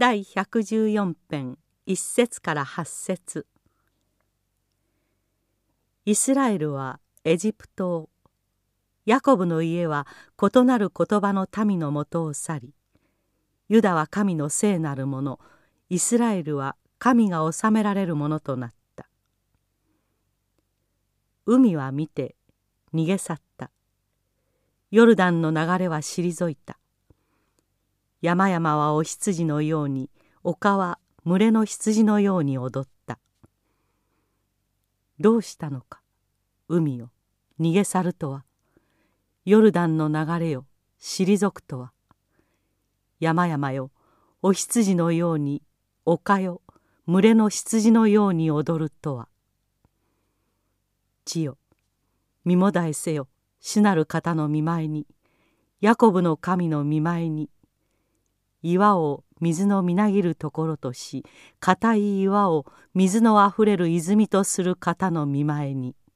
第114編1節から8節。イスラエルはエジプトをヤコブの家は異なる言葉の民のもとを去りユダは神の聖なるものイスラエルは神が治められるものとなった。海は見て逃げ去った。ヨルダンの流れは退いた。山々はお羊のように丘は群れの羊のように踊った。どうしたのか海よ逃げ去るとは。ヨルダンの流れよ退くとは。山々よお羊のように丘よ群れの羊のように踊るとは。地よ身もだえせよ主なる方の見舞いにヤコブの神の見舞いに岩を水のみなぎるところとし硬い岩を水のあふれる泉とする方の見前に「